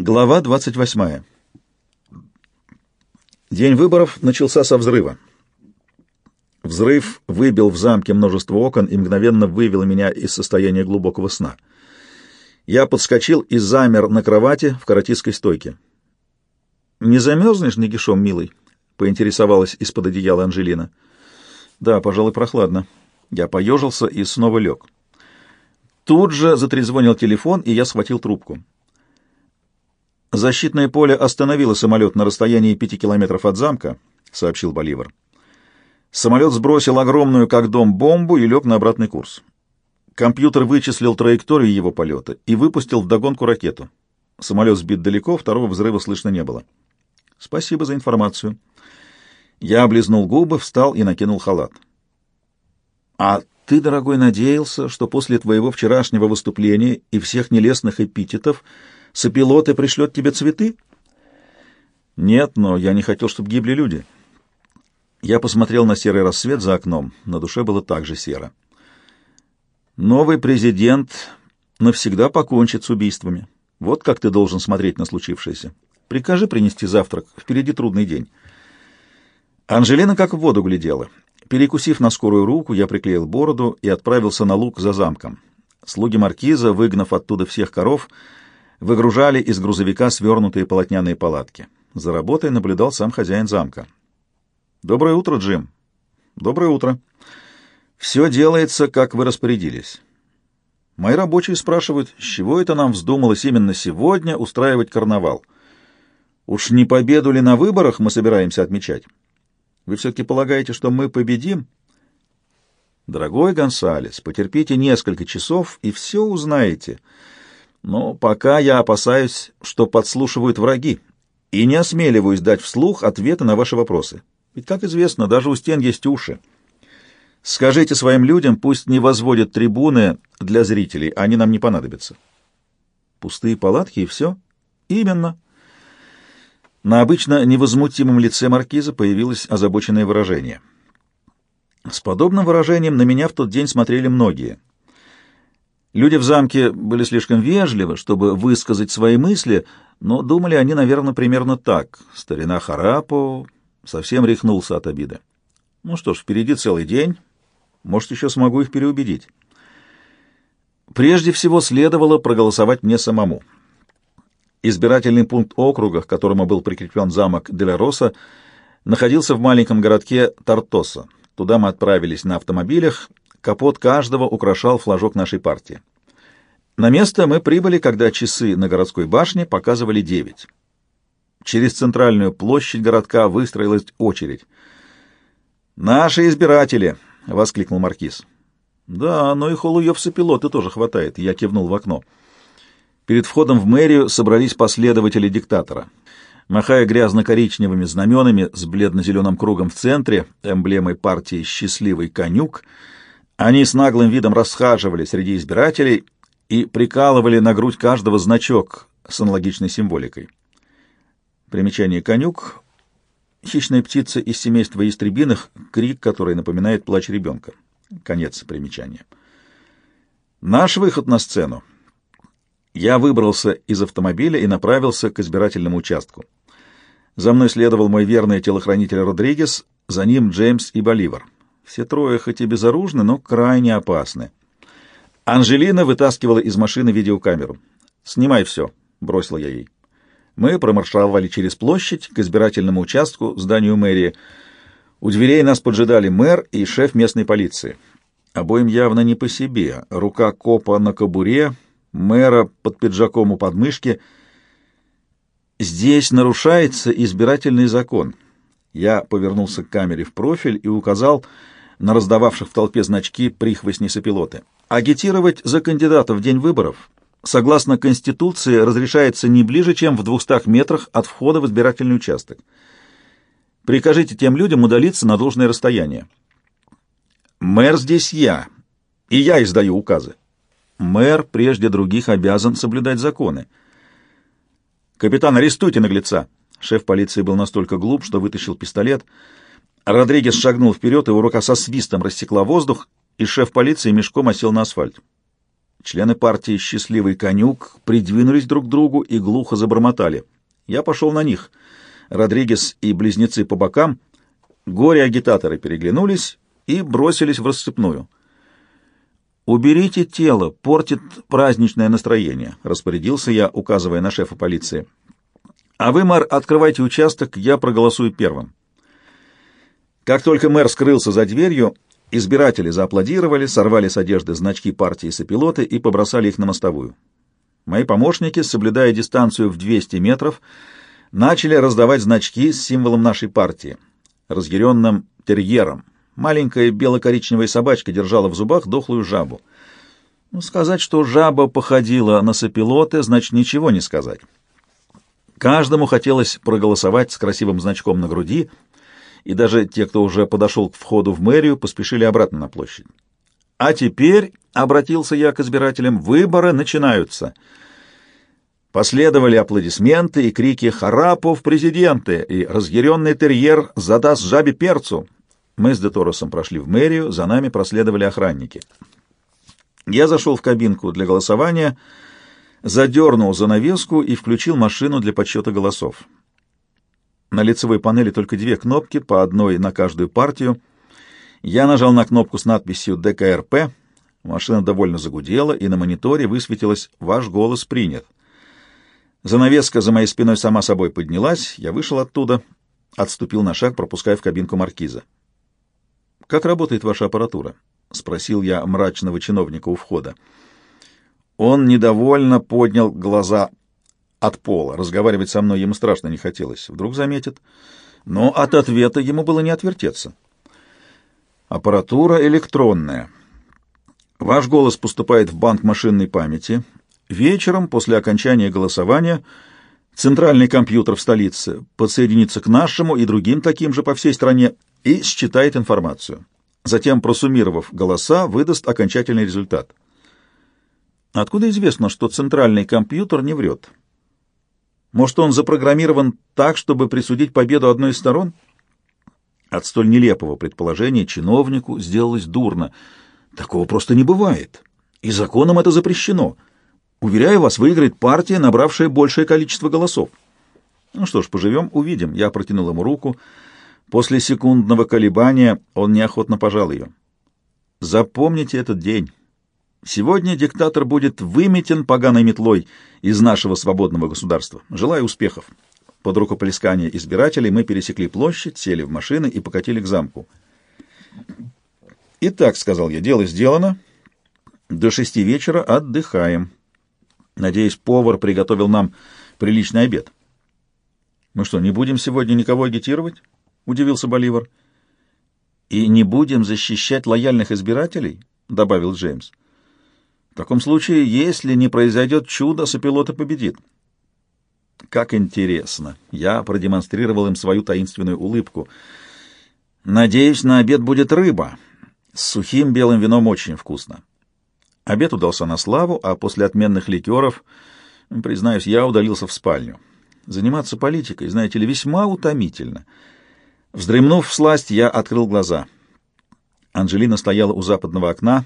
Глава 28. День выборов начался со взрыва. Взрыв выбил в замке множество окон и мгновенно вывел меня из состояния глубокого сна. Я подскочил и замер на кровати в каратистской стойке. «Не замерзнешь нагишом, милый?» — поинтересовалась из-под одеяла Анжелина. «Да, пожалуй, прохладно». Я поежился и снова лег. Тут же затрезвонил телефон, и я схватил трубку. «Защитное поле остановило самолет на расстоянии пяти километров от замка», — сообщил Боливар. Самолет сбросил огромную, как дом, бомбу и лег на обратный курс. Компьютер вычислил траекторию его полета и выпустил вдогонку ракету. Самолет сбит далеко, второго взрыва слышно не было. «Спасибо за информацию». Я облизнул губы, встал и накинул халат. «А ты, дорогой, надеялся, что после твоего вчерашнего выступления и всех нелестных эпитетов сопилоты пришлет тебе цветы? Нет, но я не хотел, чтобы гибли люди. Я посмотрел на серый рассвет за окном. На душе было так же серо. Новый президент навсегда покончит с убийствами. Вот как ты должен смотреть на случившееся. Прикажи принести завтрак. Впереди трудный день. Анжелина как в воду глядела. Перекусив на скорую руку, я приклеил бороду и отправился на луг за замком. Слуги маркиза, выгнав оттуда всех коров, выгружали из грузовика свернутые полотняные палатки. За работой наблюдал сам хозяин замка. «Доброе утро, Джим». «Доброе утро. Все делается, как вы распорядились». Мои рабочие спрашивают, с чего это нам вздумалось именно сегодня устраивать карнавал. Уж не победу ли на выборах мы собираемся отмечать? Вы все-таки полагаете, что мы победим? Дорогой Гонсалес, потерпите несколько часов и все узнаете. Но пока я опасаюсь, что подслушивают враги, и не осмеливаюсь дать вслух ответы на ваши вопросы. Ведь, как известно, даже у стен есть уши. Скажите своим людям, пусть не возводят трибуны для зрителей, они нам не понадобятся. Пустые палатки и все? Именно. На обычно невозмутимом лице маркиза появилось озабоченное выражение. С подобным выражением на меня в тот день смотрели многие. Люди в замке были слишком вежливы, чтобы высказать свои мысли, но думали они, наверное, примерно так. Старина Харапо совсем рехнулся от обиды. Ну что ж, впереди целый день. Может, еще смогу их переубедить. Прежде всего, следовало проголосовать мне самому. Избирательный пункт округа, к которому был прикреплен замок Делероса, находился в маленьком городке Тартоса. Туда мы отправились на автомобилях, капот каждого украшал флажок нашей партии. На место мы прибыли, когда часы на городской башне показывали девять. Через центральную площадь городка выстроилась очередь. «Наши избиратели!» — воскликнул маркиз. «Да, но и холуёвса-пилота тоже хватает», — я кивнул в окно. Перед входом в мэрию собрались последователи диктатора. Махая грязно-коричневыми знаменами с бледно-зеленым кругом в центре, эмблемой партии «Счастливый конюк», они с наглым видом расхаживали среди избирателей и прикалывали на грудь каждого значок с аналогичной символикой. Примечание «конюк» — хищная птица из семейства истребиных, крик, который напоминает плач ребенка. Конец примечания. Наш выход на сцену — я выбрался из автомобиля и направился к избирательному участку. За мной следовал мой верный телохранитель Родригес, за ним Джеймс и Боливар. Все трое хоть и безоружны, но крайне опасны. Анжелина вытаскивала из машины видеокамеру. «Снимай все», — бросил я ей. Мы промаршировали через площадь к избирательному участку, зданию мэрии. У дверей нас поджидали мэр и шеф местной полиции. Обоим явно не по себе. Рука копа на кобуре, мэра под пиджаком у подмышки. Здесь нарушается избирательный закон. Я повернулся к камере в профиль и указал на раздававших в толпе значки прихвостни-сопилоты. Агитировать за кандидата в день выборов, согласно Конституции, разрешается не ближе, чем в двухстах метрах от входа в избирательный участок. Прикажите тем людям удалиться на должное расстояние. Мэр здесь я, и я издаю указы. Мэр прежде других обязан соблюдать законы. «Капитан, арестуйте наглеца!» Шеф полиции был настолько глуп, что вытащил пистолет. Родригес шагнул вперед, его рука со свистом рассекла воздух, и шеф полиции мешком осел на асфальт. Члены партии «Счастливый конюк» придвинулись друг к другу и глухо забормотали. Я пошел на них. Родригес и близнецы по бокам. Горе-агитаторы переглянулись и бросились в рассыпную. «Уберите тело, портит праздничное настроение», — распорядился я, указывая на шефа полиции. «А вы, мэр, открывайте участок, я проголосую первым». Как только мэр скрылся за дверью, избиратели зааплодировали, сорвали с одежды значки партии сопилоты и побросали их на мостовую. Мои помощники, соблюдая дистанцию в 200 метров, начали раздавать значки с символом нашей партии, разъяренным терьером — Маленькая бело-коричневая собачка держала в зубах дохлую жабу. Ну, сказать, что жаба походила на сопилоты, значит ничего не сказать. Каждому хотелось проголосовать с красивым значком на груди, и даже те, кто уже подошел к входу в мэрию, поспешили обратно на площадь. «А теперь», — обратился я к избирателям, — «выборы начинаются». Последовали аплодисменты и крики «Харапов, президенты!» и «Разъяренный терьер задаст жабе перцу!» Мы с Деторосом прошли в мэрию, за нами проследовали охранники. Я зашел в кабинку для голосования, задернул занавеску и включил машину для подсчета голосов. На лицевой панели только две кнопки, по одной на каждую партию. Я нажал на кнопку с надписью «ДКРП». Машина довольно загудела, и на мониторе высветилось «Ваш голос принят». Занавеска за моей спиной сама собой поднялась, я вышел оттуда, отступил на шаг, пропуская в кабинку маркиза. «Как работает ваша аппаратура?» — спросил я мрачного чиновника у входа. Он недовольно поднял глаза от пола. Разговаривать со мной ему страшно не хотелось. Вдруг заметит. Но от ответа ему было не отвертеться. Аппаратура электронная. Ваш голос поступает в банк машинной памяти. Вечером, после окончания голосования, центральный компьютер в столице подсоединится к нашему и другим таким же по всей стране и считает информацию. Затем, просуммировав голоса, выдаст окончательный результат. Откуда известно, что центральный компьютер не врет? Может, он запрограммирован так, чтобы присудить победу одной из сторон? От столь нелепого предположения чиновнику сделалось дурно. Такого просто не бывает. И законом это запрещено. Уверяю вас, выиграет партия, набравшая большее количество голосов. Ну что ж, поживем, увидим. Я протянул ему руку. После секундного колебания он неохотно пожал ее. «Запомните этот день. Сегодня диктатор будет выметен поганой метлой из нашего свободного государства. Желаю успехов». Под рукоплескание избирателей мы пересекли площадь, сели в машины и покатили к замку. «Итак», — сказал я, — «дело сделано. До шести вечера отдыхаем. Надеюсь, повар приготовил нам приличный обед». «Мы что, не будем сегодня никого агитировать?» удивился Боливар. «И не будем защищать лояльных избирателей?» — добавил Джеймс. «В таком случае, если не произойдет чудо, сопилота победит». «Как интересно!» — я продемонстрировал им свою таинственную улыбку. «Надеюсь, на обед будет рыба. С сухим белым вином очень вкусно». Обед удался на славу, а после отменных ликеров, признаюсь, я удалился в спальню. Заниматься политикой, знаете ли, весьма утомительно — Вздремнув в сласть, я открыл глаза. Анжелина стояла у западного окна,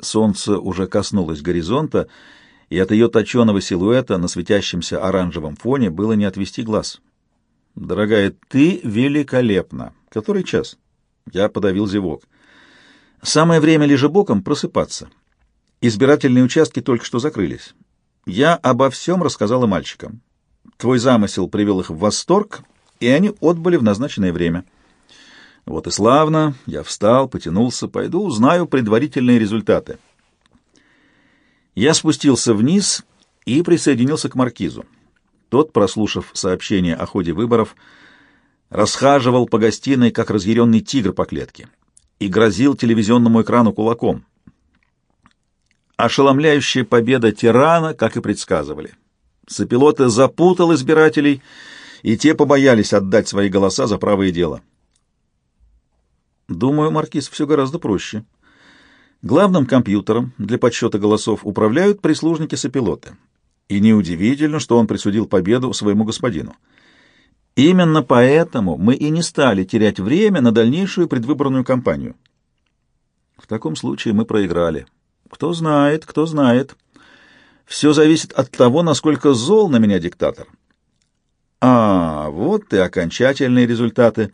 солнце уже коснулось горизонта, и от ее точеного силуэта на светящемся оранжевом фоне было не отвести глаз. «Дорогая, ты великолепна! Который час?» Я подавил зевок. «Самое время лежебоком просыпаться. Избирательные участки только что закрылись. Я обо всем рассказала мальчикам. Твой замысел привел их в восторг, и они отбыли в назначенное время. Вот и славно, я встал, потянулся, пойду узнаю предварительные результаты. Я спустился вниз и присоединился к маркизу. Тот, прослушав сообщение о ходе выборов, расхаживал по гостиной, как разъяренный тигр по клетке, и грозил телевизионному экрану кулаком. Ошеломляющая победа тирана, как и предсказывали. Сопилоты запутал избирателей — и те побоялись отдать свои голоса за правое дело. Думаю, Маркиз, все гораздо проще. Главным компьютером для подсчета голосов управляют прислужники-сопилоты. И неудивительно, что он присудил победу своему господину. Именно поэтому мы и не стали терять время на дальнейшую предвыборную кампанию. В таком случае мы проиграли. Кто знает, кто знает. Все зависит от того, насколько зол на меня диктатор. А, вот и окончательные результаты.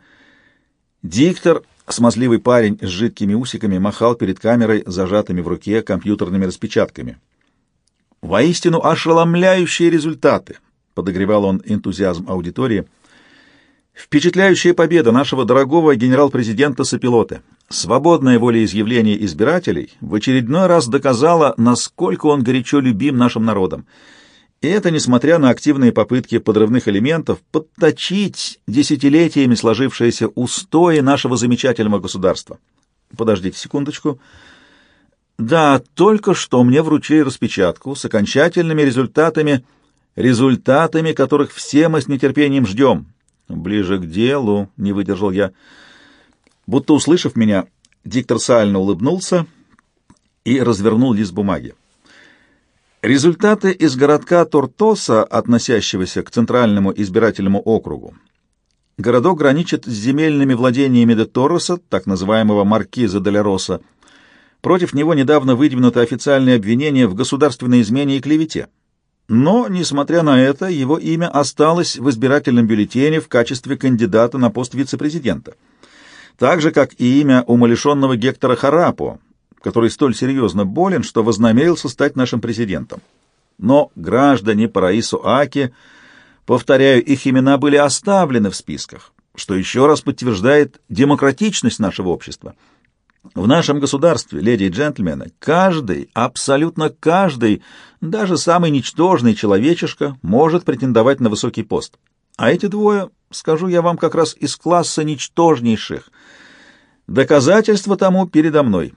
Диктор, смазливый парень с жидкими усиками, махал перед камерой зажатыми в руке компьютерными распечатками. Воистину ошеломляющие результаты, подогревал он энтузиазм аудитории. Впечатляющая победа нашего дорогого генерал-президента Сапилоты. Свободное волеизъявление избирателей в очередной раз доказало, насколько он горячо любим нашим народом. И это несмотря на активные попытки подрывных элементов подточить десятилетиями сложившиеся устои нашего замечательного государства. Подождите секундочку. Да, только что мне вручили распечатку с окончательными результатами, результатами которых все мы с нетерпением ждем. Ближе к делу, не выдержал я. Будто услышав меня, диктор сально улыбнулся и развернул лист бумаги. Результаты из городка Тортоса, относящегося к Центральному избирательному округу. Городок граничит с земельными владениями де Торреса, так называемого маркиза де Роса. Против него недавно выдвинуто официальное обвинение в государственной измене и клевете. Но, несмотря на это, его имя осталось в избирательном бюллетене в качестве кандидата на пост вице-президента. Так же, как и имя умалишенного Гектора Харапо, который столь серьезно болен, что вознамерился стать нашим президентом. Но граждане Параису Аки, повторяю, их имена были оставлены в списках, что еще раз подтверждает демократичность нашего общества – в нашем государстве, леди и джентльмены, каждый, абсолютно каждый, даже самый ничтожный человечишка может претендовать на высокий пост. А эти двое, скажу я вам, как раз из класса ничтожнейших. Доказательства тому передо мной.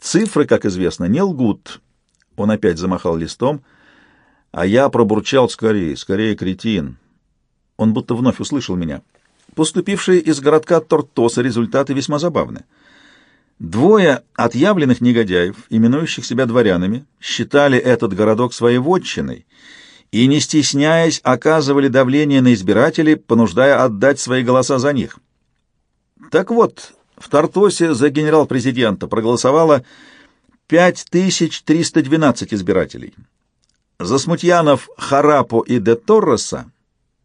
Цифры, как известно, не лгут. Он опять замахал листом, а я пробурчал скорее, скорее кретин. Он будто вновь услышал меня. Поступившие из городка Тортоса результаты весьма забавны. Двое отъявленных негодяев, именующих себя дворянами, считали этот городок своей вотчиной и, не стесняясь, оказывали давление на избирателей, понуждая отдать свои голоса за них. Так вот, в Тартосе за генерал-президента проголосовало 5312 избирателей. За смутьянов Харапо и де Торреса,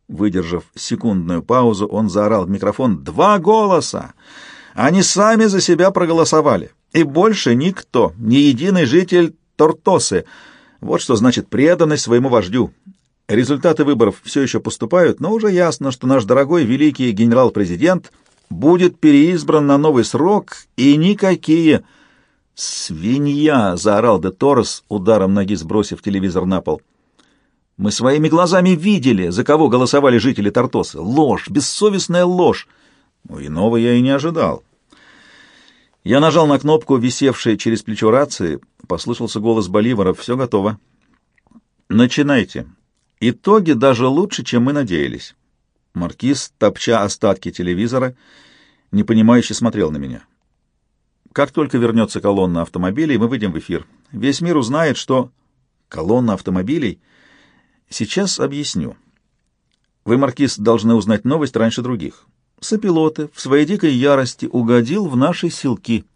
выдержав секундную паузу, он заорал в микрофон «Два голоса!» Они сами за себя проголосовали. И больше никто, ни единый житель Тортосы. Вот что значит преданность своему вождю. Результаты выборов все еще поступают, но уже ясно, что наш дорогой великий генерал-президент будет переизбран на новый срок, и никакие... «Свинья!» — заорал де Торрес, ударом ноги сбросив телевизор на пол. «Мы своими глазами видели, за кого голосовали жители Тортосы. Ложь, бессовестная ложь!» Ну, иного я и не ожидал. Я нажал на кнопку, висевшей через плечо рации. Послышался голос Боливара. «Все готово». «Начинайте. Итоги даже лучше, чем мы надеялись». Маркиз, топча остатки телевизора, непонимающе смотрел на меня. «Как только вернется колонна автомобилей, мы выйдем в эфир. Весь мир узнает, что...» «Колонна автомобилей?» «Сейчас объясню. Вы, Маркиз, должны узнать новость раньше других. Сопилоты в своей дикой ярости угодил в наши селки —